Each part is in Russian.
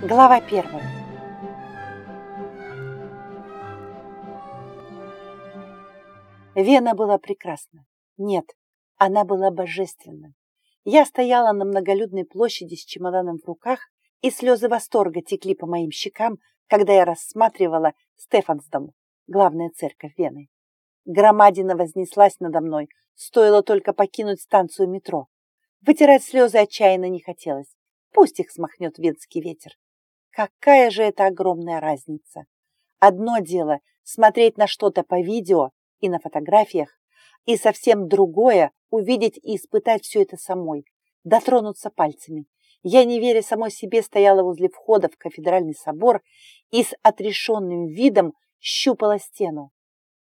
Глава первая. Вена была прекрасна. Нет, она была божественна. Я стояла на многолюдной площади с чемоданом в руках, и слезы восторга текли по моим щекам, когда я рассматривала Стефансдом, главная церковь Вены. Громадина вознеслась надо мной, стоило только покинуть станцию метро. Вытирать слезы отчаянно не хотелось. Пусть их смахнет венский ветер. Какая же это огромная разница. Одно дело смотреть на что-то по видео и на фотографиях, и совсем другое увидеть и испытать все это самой, дотронуться пальцами. Я, не веря самой себе, стояла возле входа в кафедральный собор и с отрешенным видом щупала стену.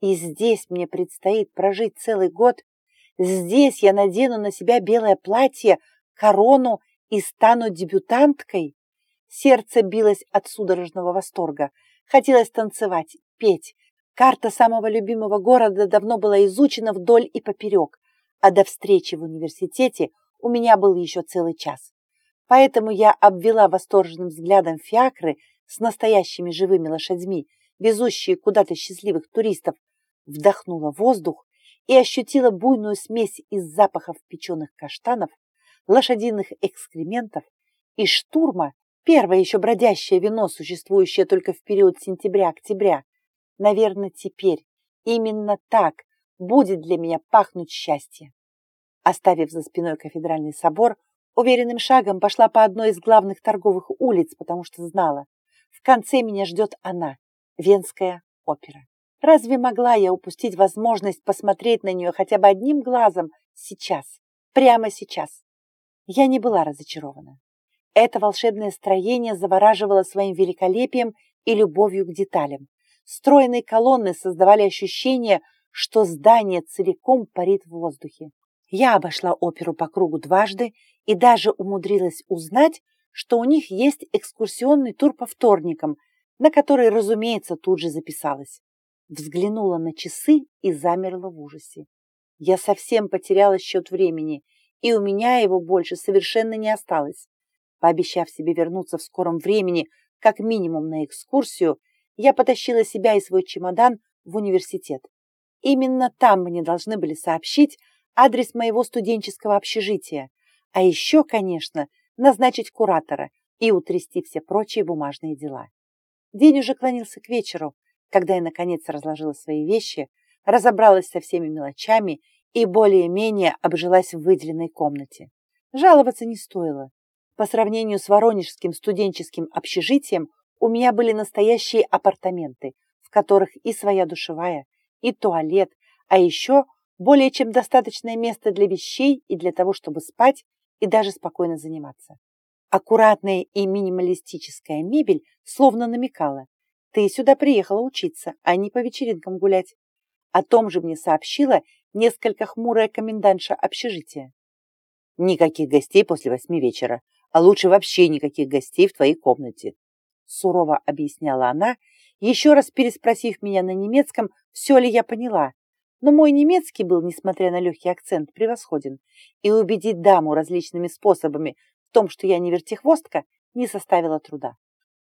И здесь мне предстоит прожить целый год. Здесь я надену на себя белое платье, корону и стану дебютанткой. Сердце билось от судорожного восторга. Хотелось танцевать, петь. Карта самого любимого города давно была изучена вдоль и поперек, а до встречи в университете у меня был еще целый час. Поэтому я обвела восторженным взглядом фиакры с настоящими живыми лошадьми, везущие куда-то счастливых туристов, вдохнула воздух и ощутила буйную смесь из запахов печеных каштанов, лошадиных экскрементов и штурма, первое еще бродящее вино, существующее только в период сентября-октября. Наверное, теперь именно так будет для меня пахнуть счастье. Оставив за спиной кафедральный собор, уверенным шагом пошла по одной из главных торговых улиц, потому что знала, в конце меня ждет она, Венская опера. Разве могла я упустить возможность посмотреть на нее хотя бы одним глазом сейчас, прямо сейчас? Я не была разочарована. Это волшебное строение завораживало своим великолепием и любовью к деталям. Стройные колонны создавали ощущение, что здание целиком парит в воздухе. Я обошла оперу по кругу дважды и даже умудрилась узнать, что у них есть экскурсионный тур по вторникам, на который, разумеется, тут же записалась. Взглянула на часы и замерла в ужасе. Я совсем потеряла счет времени, и у меня его больше совершенно не осталось. Пообещав себе вернуться в скором времени, как минимум на экскурсию, я потащила себя и свой чемодан в университет. Именно там мне должны были сообщить адрес моего студенческого общежития, а еще, конечно, назначить куратора и утрясти все прочие бумажные дела. День уже клонился к вечеру, когда я, наконец, разложила свои вещи, разобралась со всеми мелочами и более-менее обжилась в выделенной комнате. Жаловаться не стоило. По сравнению с воронежским студенческим общежитием у меня были настоящие апартаменты, в которых и своя душевая, и туалет, а еще более чем достаточное место для вещей и для того, чтобы спать и даже спокойно заниматься. Аккуратная и минималистическая мебель словно намекала, ты сюда приехала учиться, а не по вечеринкам гулять. О том же мне сообщила несколько хмурая комендантша общежития. Никаких гостей после восьми вечера, а лучше вообще никаких гостей в твоей комнате. Сурово объясняла она, еще раз переспросив меня на немецком, все ли я поняла. Но мой немецкий был, несмотря на легкий акцент, превосходен, и убедить даму различными способами в том, что я не вертихвостка, не составило труда.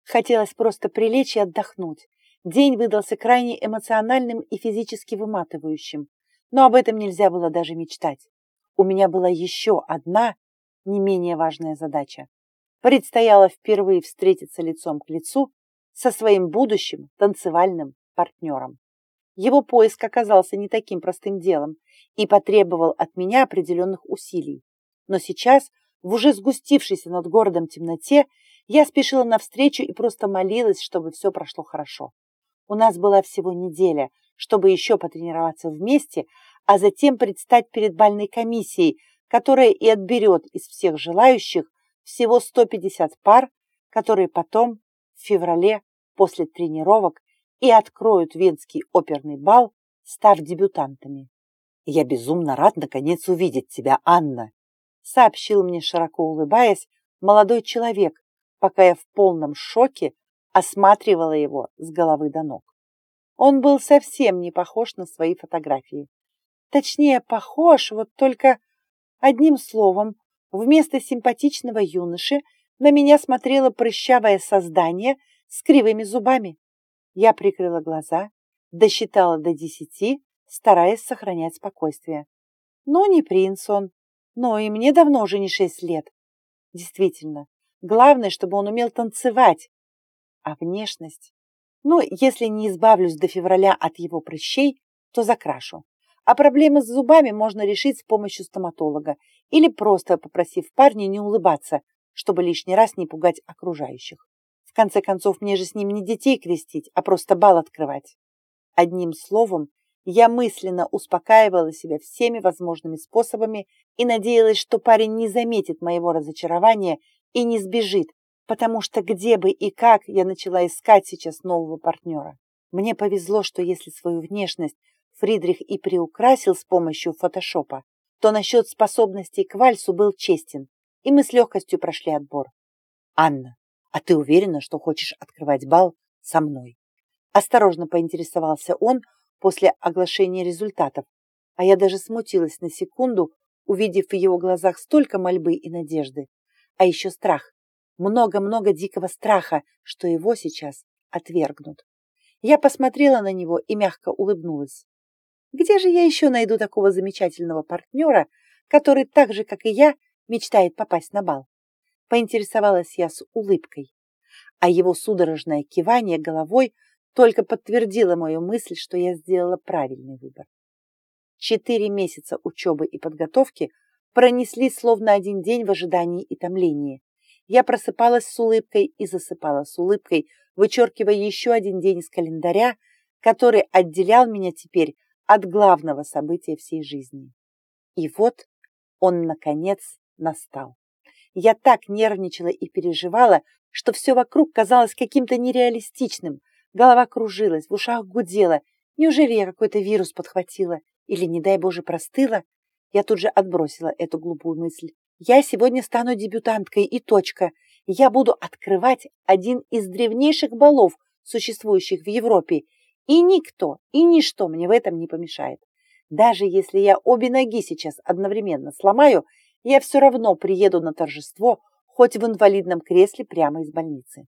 Хотелось просто прилечь и отдохнуть. День выдался крайне эмоциональным и физически выматывающим, но об этом нельзя было даже мечтать. У меня была еще одна, не менее важная задача. Предстояло впервые встретиться лицом к лицу со своим будущим танцевальным партнером. Его поиск оказался не таким простым делом и потребовал от меня определенных усилий. Но сейчас, в уже сгустившейся над городом темноте, я спешила навстречу и просто молилась, чтобы все прошло хорошо. У нас была всего неделя, чтобы еще потренироваться вместе, а затем предстать перед бальной комиссией, которая и отберет из всех желающих всего 150 пар, которые потом, в феврале, после тренировок, и откроют Венский оперный бал, став дебютантами. «Я безумно рад наконец увидеть тебя, Анна», сообщил мне, широко улыбаясь, молодой человек, пока я в полном шоке осматривала его с головы до ног. Он был совсем не похож на свои фотографии. Точнее, похож, вот только одним словом, вместо симпатичного юноши на меня смотрело прыщавое создание с кривыми зубами. Я прикрыла глаза, досчитала до десяти, стараясь сохранять спокойствие. Ну, не принц он, но и мне давно уже не шесть лет. Действительно, главное, чтобы он умел танцевать. А внешность? Ну, если не избавлюсь до февраля от его прыщей, то закрашу. А проблемы с зубами можно решить с помощью стоматолога или просто попросив парня не улыбаться, чтобы лишний раз не пугать окружающих. В конце концов, мне же с ним не детей крестить, а просто бал открывать. Одним словом, я мысленно успокаивала себя всеми возможными способами и надеялась, что парень не заметит моего разочарования и не сбежит, потому что где бы и как я начала искать сейчас нового партнера. Мне повезло, что если свою внешность Фридрих и приукрасил с помощью фотошопа, то насчет способностей к вальсу был честен, и мы с легкостью прошли отбор. «Анна, а ты уверена, что хочешь открывать бал со мной?» Осторожно поинтересовался он после оглашения результатов, а я даже смутилась на секунду, увидев в его глазах столько мольбы и надежды, а еще страх, много-много дикого страха, что его сейчас отвергнут. Я посмотрела на него и мягко улыбнулась. Где же я еще найду такого замечательного партнера, который так же, как и я, мечтает попасть на бал? Поинтересовалась я с улыбкой, а его судорожное кивание головой только подтвердило мою мысль, что я сделала правильный выбор. Четыре месяца учебы и подготовки пронесли словно один день в ожидании и томлении. Я просыпалась с улыбкой и засыпала с улыбкой, вычеркивая еще один день из календаря, который отделял меня теперь от главного события всей жизни. И вот он, наконец, настал. Я так нервничала и переживала, что все вокруг казалось каким-то нереалистичным. Голова кружилась, в ушах гудела. Неужели я какой-то вирус подхватила? Или, не дай Боже, простыла? Я тут же отбросила эту глупую мысль. Я сегодня стану дебютанткой и точка. Я буду открывать один из древнейших балов, существующих в Европе, и никто, и ничто мне в этом не помешает. Даже если я обе ноги сейчас одновременно сломаю, я все равно приеду на торжество, хоть в инвалидном кресле прямо из больницы.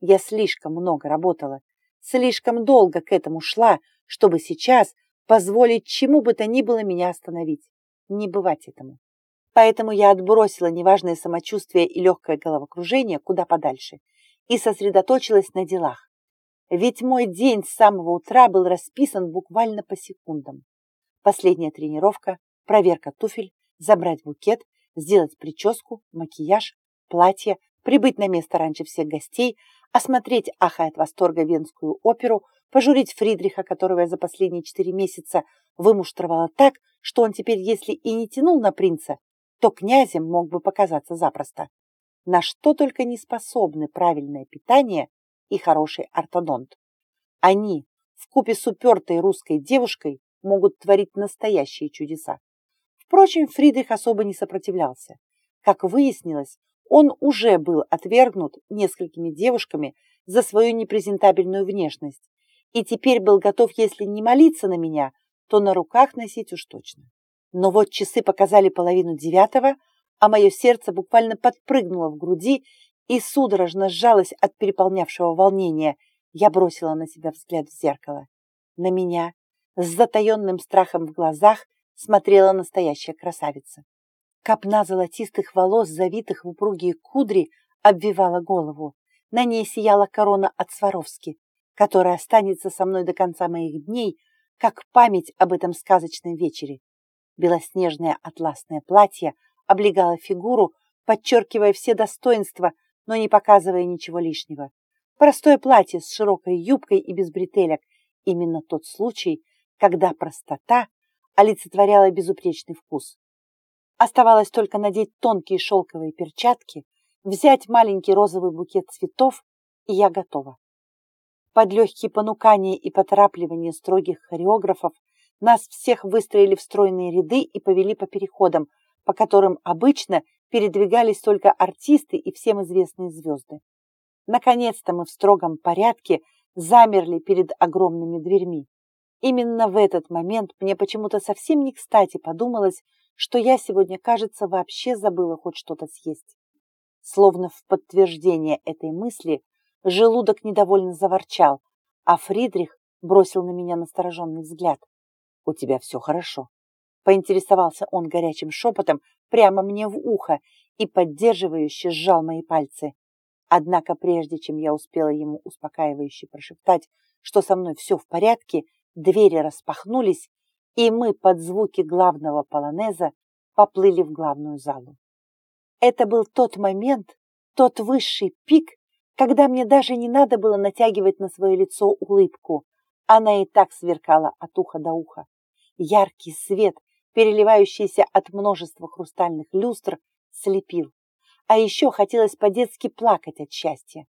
Я слишком много работала, слишком долго к этому шла, чтобы сейчас позволить чему бы то ни было меня остановить. Не бывать этому. Поэтому я отбросила неважное самочувствие и легкое головокружение куда подальше и сосредоточилась на делах. Ведь мой день с самого утра был расписан буквально по секундам. Последняя тренировка, проверка туфель, забрать букет, сделать прическу, макияж, платье, прибыть на место раньше всех гостей, осмотреть, ахая от восторга, венскую оперу, пожурить Фридриха, которого я за последние четыре месяца вымуштровала так, что он теперь, если и не тянул на принца, то князем мог бы показаться запросто. На что только не способны правильное питание и хороший ортодонт. Они, вкупе с упертой русской девушкой, могут творить настоящие чудеса. Впрочем, Фридрих особо не сопротивлялся. Как выяснилось, он уже был отвергнут несколькими девушками за свою непрезентабельную внешность и теперь был готов, если не молиться на меня, то на руках носить уж точно. Но вот часы показали половину девятого, а мое сердце буквально подпрыгнуло в груди и судорожно сжалась от переполнявшего волнения. Я бросила на себя взгляд в зеркало. На меня с затаенным страхом в глазах смотрела настоящая красавица. Копна золотистых волос, завитых в упругие кудри, обвивала голову. На ней сияла корона от Сваровски, которая останется со мной до конца моих дней, как память об этом сказочном вечере. Белоснежное атласное платье облегало фигуру, подчеркивая все достоинства, но не показывая ничего лишнего. Простое платье с широкой юбкой и без бретелек. Именно тот случай, когда простота олицетворяла безупречный вкус. Оставалось только надеть тонкие шелковые перчатки, взять маленький розовый букет цветов, и я готова. Под легкие понукания и поторапливания строгих хореографов нас всех выстроили в стройные ряды и повели по переходам, по которым обычно передвигались только артисты и всем известные звезды. Наконец-то мы в строгом порядке замерли перед огромными дверьми. Именно в этот момент мне почему-то совсем не кстати подумалось, что я сегодня, кажется, вообще забыла хоть что-то съесть. Словно в подтверждение этой мысли желудок недовольно заворчал, а Фридрих бросил на меня настороженный взгляд. «У тебя все хорошо?» Поинтересовался он горячим шепотом прямо мне в ухо и поддерживающе сжал мои пальцы. Однако прежде чем я успела ему успокаивающе прошептать, что со мной все в порядке, двери распахнулись, и мы под звуки главного полонеза поплыли в главную залу. Это был тот момент, тот высший пик, когда мне даже не надо было натягивать на свое лицо улыбку. Она и так сверкала от уха до уха. Яркий свет, переливающийся от множества хрустальных люстр, слепил. А еще хотелось по-детски плакать от счастья.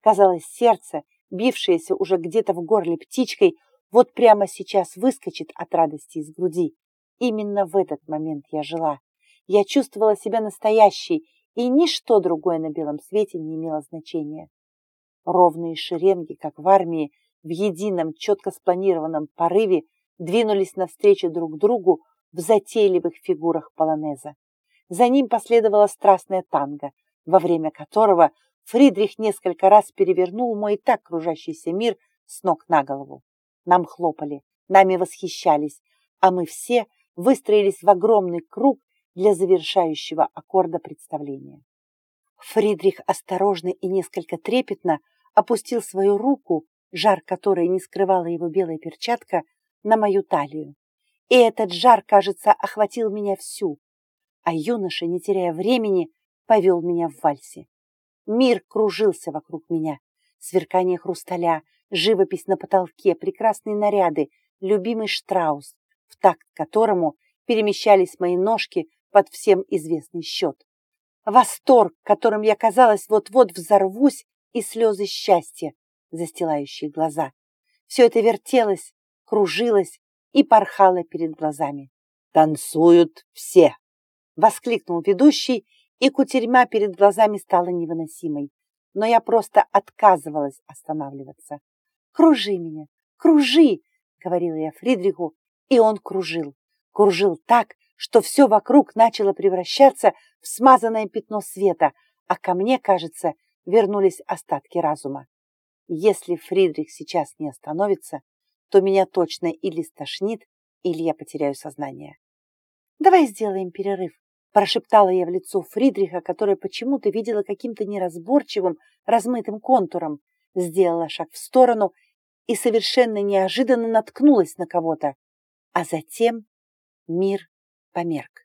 Казалось, сердце, бившееся уже где-то в горле птичкой, вот прямо сейчас выскочит от радости из груди. Именно в этот момент я жила. Я чувствовала себя настоящей, и ничто другое на белом свете не имело значения. Ровные шеренги, как в армии, в едином, четко спланированном порыве двинулись навстречу друг другу в затейливых фигурах полонеза. За ним последовала страстная танго, во время которого Фридрих несколько раз перевернул мой и так кружащийся мир с ног на голову. Нам хлопали, нами восхищались, а мы все выстроились в огромный круг для завершающего аккорда представления. Фридрих осторожно и несколько трепетно опустил свою руку, жар которой не скрывала его белая перчатка, на мою талию. И этот жар, кажется, охватил меня всю, а юноша, не теряя времени, повел меня в вальсе. Мир кружился вокруг меня. Сверкание хрусталя, живопись на потолке, прекрасные наряды, любимый штраус, в такт которому перемещались мои ножки под всем известный счет. Восторг, которым я, казалось, вот-вот взорвусь, и слезы счастья, застилающие глаза. Все это вертелось, кружилось и порхало перед глазами. «Танцуют все!» Воскликнул ведущий, и кутерьма перед глазами стала невыносимой. Но я просто отказывалась останавливаться. «Кружи меня, кружи!» — говорила я Фридриху, и он кружил. Кружил так, что все вокруг начало превращаться в смазанное пятно света, а ко мне, кажется, вернулись остатки разума. Если Фридрих сейчас не остановится, то меня точно или стошнит, или я потеряю сознание. «Давай сделаем перерыв», Прошептала я в лицо Фридриха, которое почему-то видела каким-то неразборчивым, размытым контуром. Сделала шаг в сторону и совершенно неожиданно наткнулась на кого-то. А затем мир померк.